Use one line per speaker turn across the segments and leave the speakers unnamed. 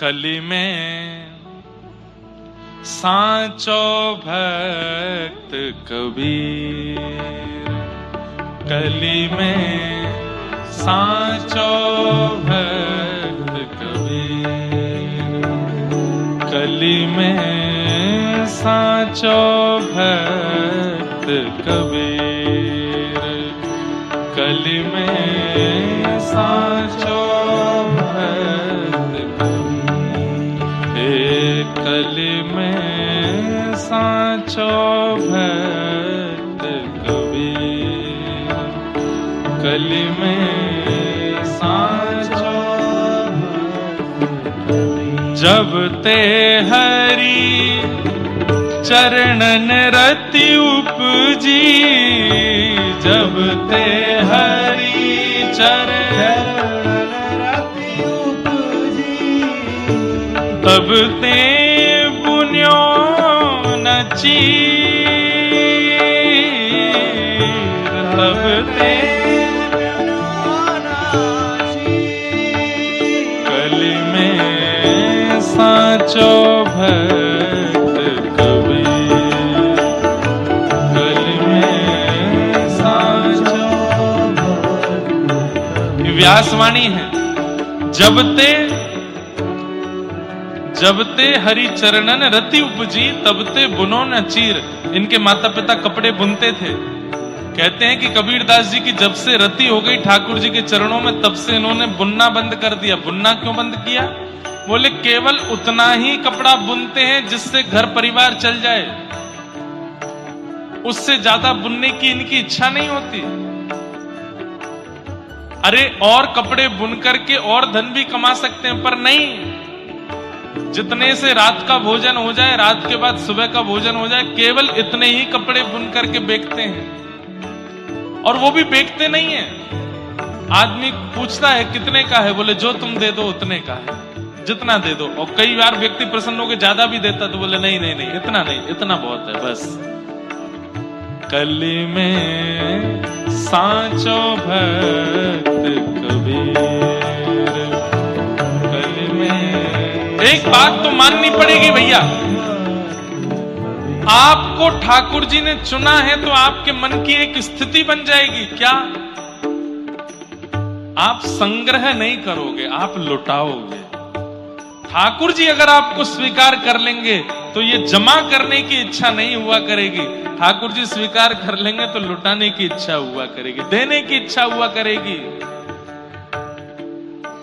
कली में सांचो भक्त कबीर। कली में सांचो भक्त कबीर। कली में सांचो भक्त भक्त कबीर। कली में सांचो। जब ते हरि चरणन रति उपजी। जब ते हरि चरण तब ते नची तब ते कली में साचो भक्त कबीर कली में साचो व्यासवाणी है। जब ते जब ते हरि चरणन रति उपजी, तब ते बुनो न चीर। इनके माता पिता कपड़े बुनते थे। कहते हैं कि कबीर दास जी की जब से रति हो गई ठाकुर जी के चरणों में, तब से इन्होंने बुनना बंद कर दिया। बुनना क्यों बंद किया? बोले, केवल उतना ही कपड़ा बुनते हैं जिससे घर परिवार चल जाए। उससे ज़्यादा बुनने की इनकी इच्छा नहीं होती। अरे, और कपड़े बुन करके और धन भी कमा सकते हैं, पर नहीं। जितने से रात का भोजन हो जाए, रात के बाद सुबह का भोजन हो जाए, केवल इतने ही कपड़े बुन करके बेचते हैं। और वो भी बेचते नहीं है। आदमी पूछता है, कितने का है? बोले, जो तुम दे दो, उतने का है। जितना दे दो। और कई बार व्यक्ति प्रसन्न होकर ज़्यादा भी देता तो बोले, नहीं नहीं नहीं, इतना नहीं, इतना बहुत है, बस। कली में सांचो भक्त एक बात तो माननी पड़ेगी भैया। आपको ठाकुर जी ने चुना है तो आपके मन की एक स्थिति बन जाएगी, क्या? आप संग्रह नहीं करोगे, आप लुटाओगे। ठाकुर जी अगर आपको स्वीकार कर लेंगे तो ये जमा करने की इच्छा नहीं हुआ करेगी। ठाकुर जी स्वीकार कर लेंगे तो लुटाने की इच्छा हुआ करेगी, देने की इच्छा हुआ करेगी।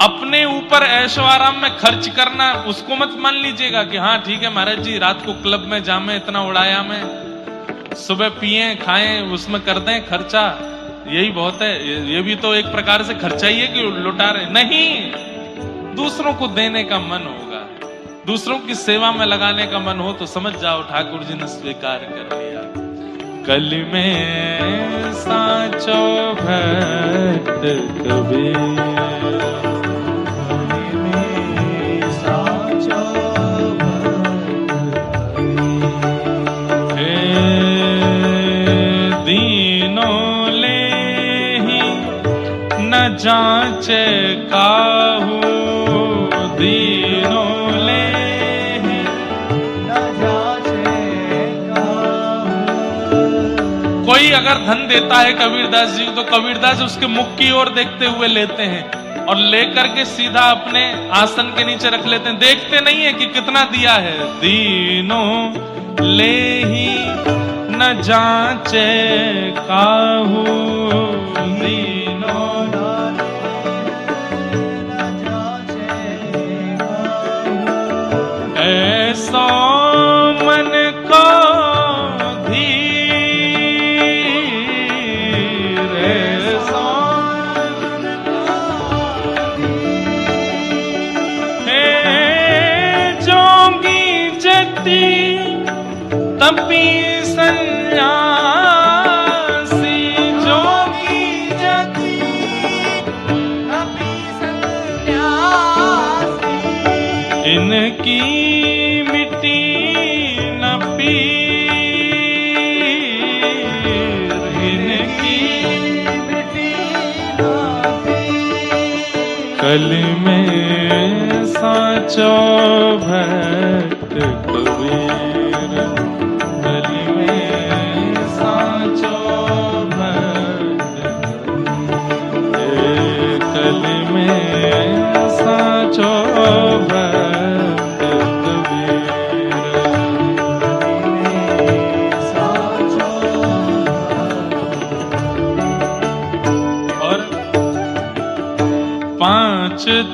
अपने ऊपर ऐशो आराम में खर्च करना उसको मत मान लीजिएगा कि हाँ ठीक है महाराज जी रात को क्लब में जामे इतना उड़ाया मैं सुबह पिए खाएँ उसमें कर दें खर्चा। यही बहुत है। ये, भी तो एक प्रकार से खर्चा ही है कि लुटा रहे। नहीं! दूसरों को देने का मन होगा। दूसरों की सेवा में लगाने का मन हो तो समझ जाओ ठाकुर जी ने स्वीकार कर लिया। कल में साचो भक्त कबीर। जांचे काहू दीनों ले कोई अगर धन देता है कबीरदास जी तो कबीरदास उसके मुख की ओर देखते हुए लेते हैं और लेकर के सीधा अपने आसन के नीचे रख लेते हैं। देखते नहीं है कि कितना दिया है। दीनो ले ही न जांचे काहू दीनों तपी सन्यासी जोगी जति इनकी मिट्टी न इनकी कली में साचो भक्त कबीर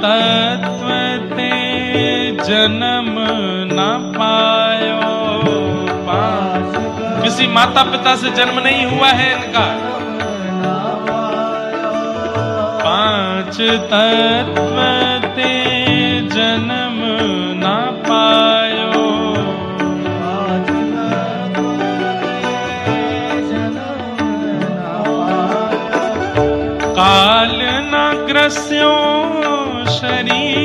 तत्व ते जन्म न पायो किसी माता पिता से जन्म नहीं हुआ है इनका। पाँच तत्व ते जन्म न पायो। काल न ग्रस्यो शरीर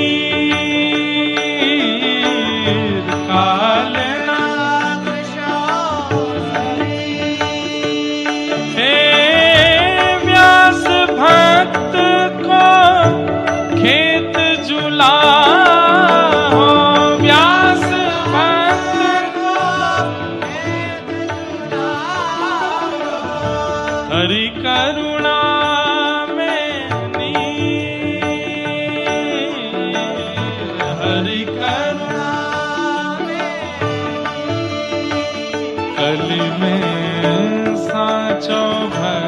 काल व्यास भक्त को खेत जुला हरि करुणा कली में साचो भक्त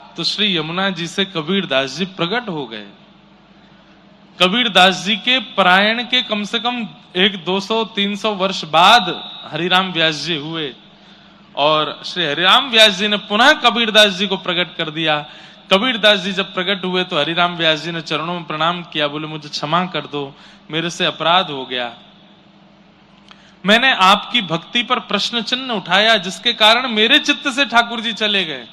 तो श्री यमुना जी से कबीर दास जी प्रकट हो गए। कबीर दास जी के परायण के कम से कम एक 200-300 वर्ष बाद हरिराम व्यास जी हुए और श्री हरिराम व्यास जी ने पुनः कबीर दास जी को प्रकट कर दिया। कबीर दास जी जब प्रकट हुए तो हरिराम व्यास जी ने चरणों में प्रणाम किया, बोले, मुझे क्षमा कर दो, मेरे से अपराध हो गया। मैंने आपकी भक्ति पर प्रश्न चिन्ह उठाया, जिसके कारण मेरे चित्त से ठाकुर जी चले गए।